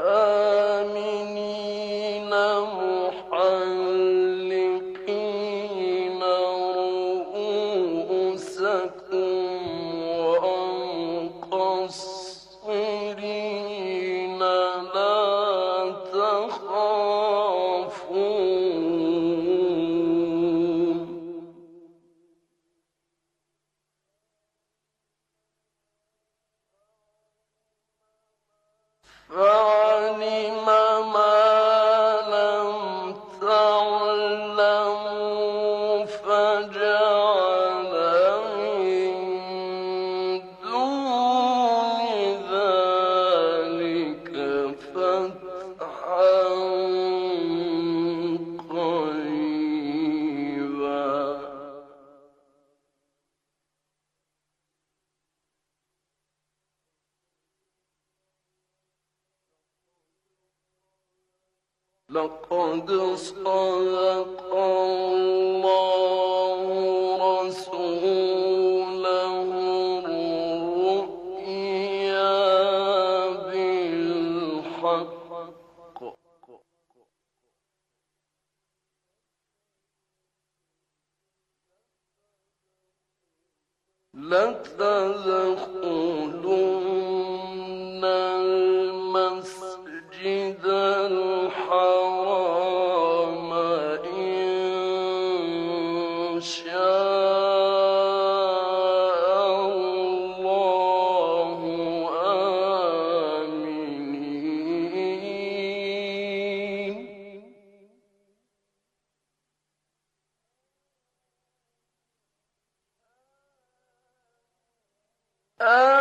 呃 لقد صدق الله Uh,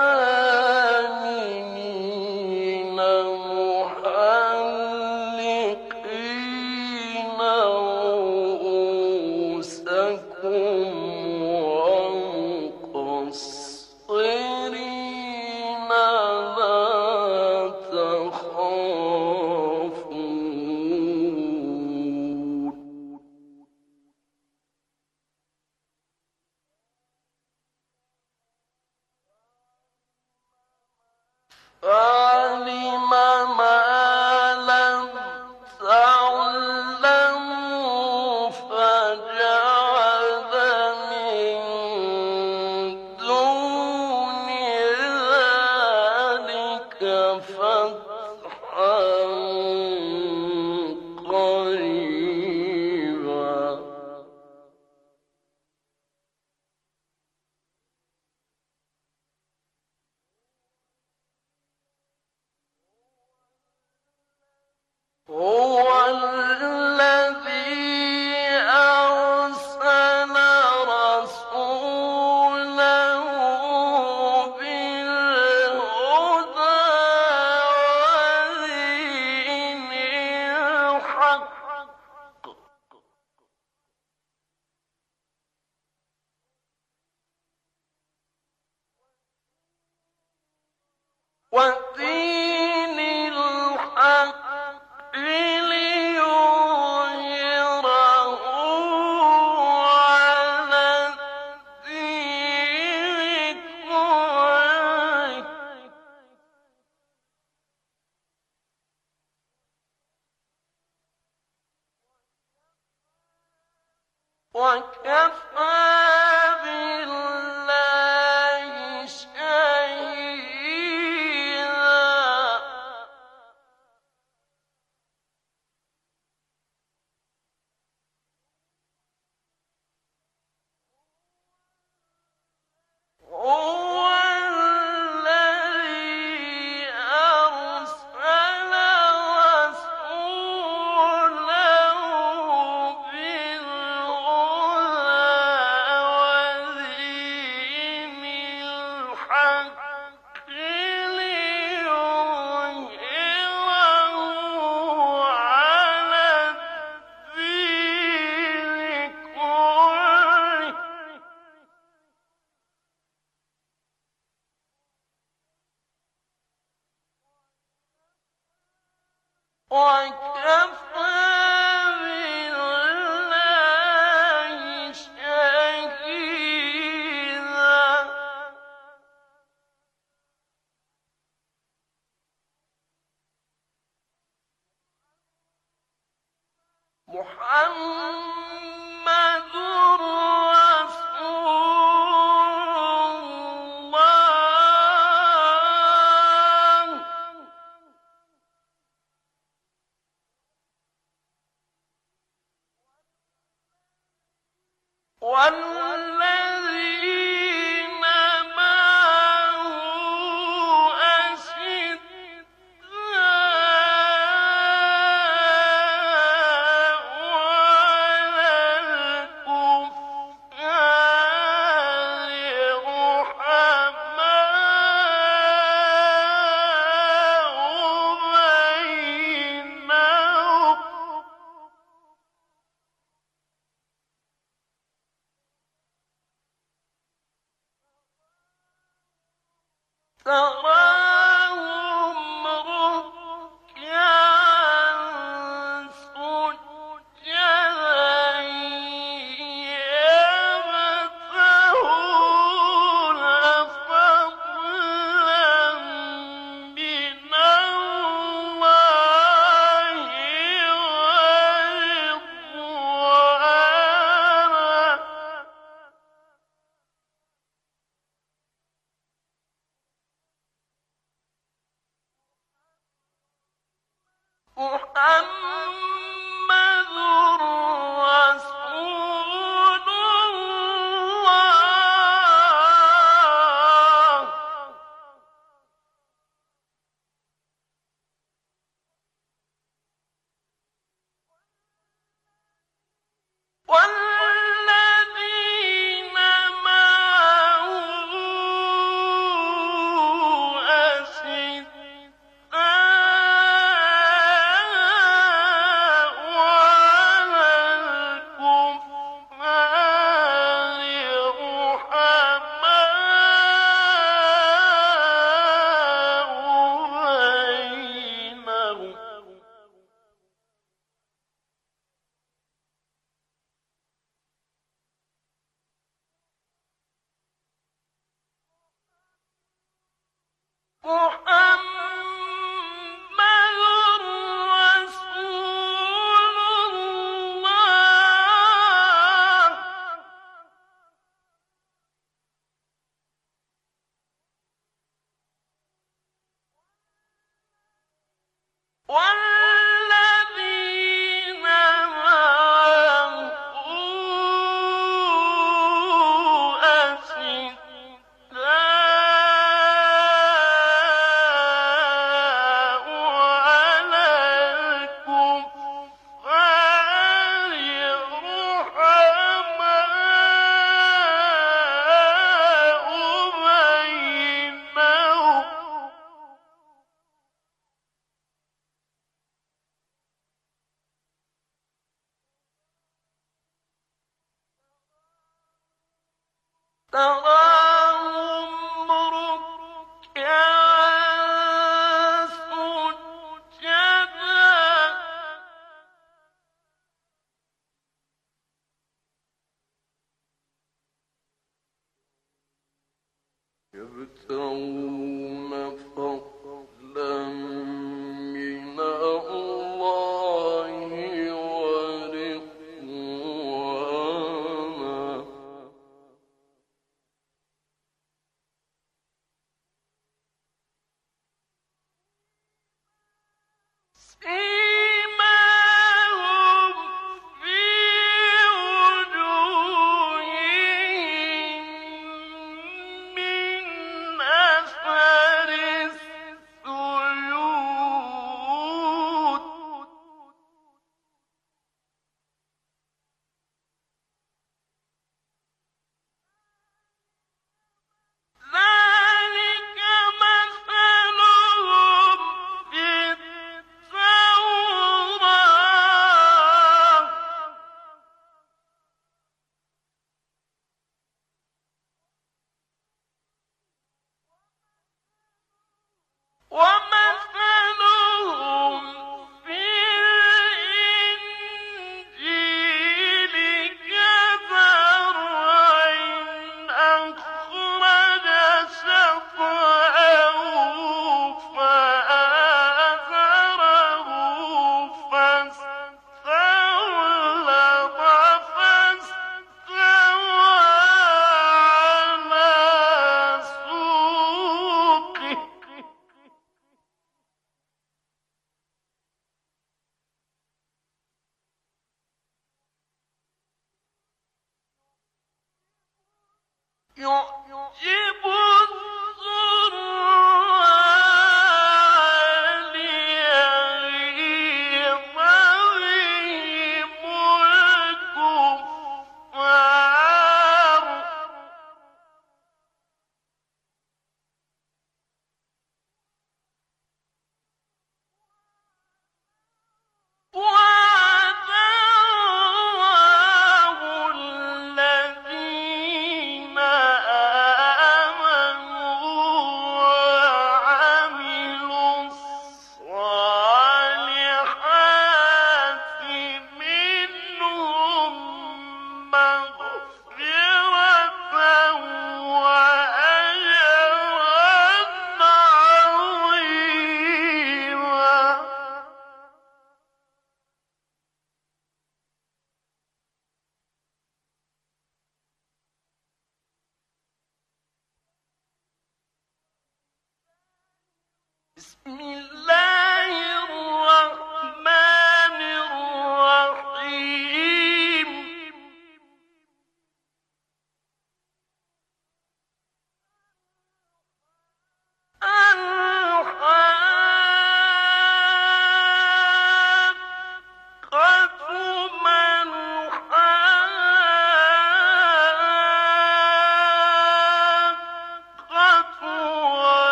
تَرَاهُمْ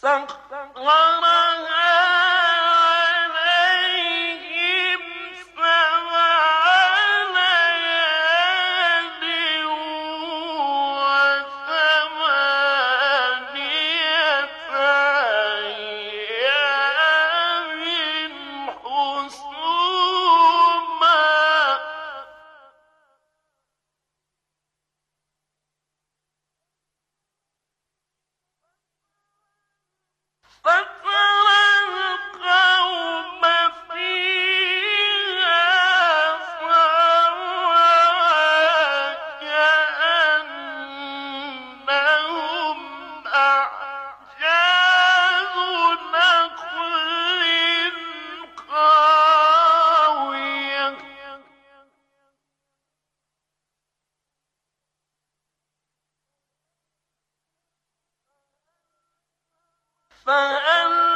سخرها فهل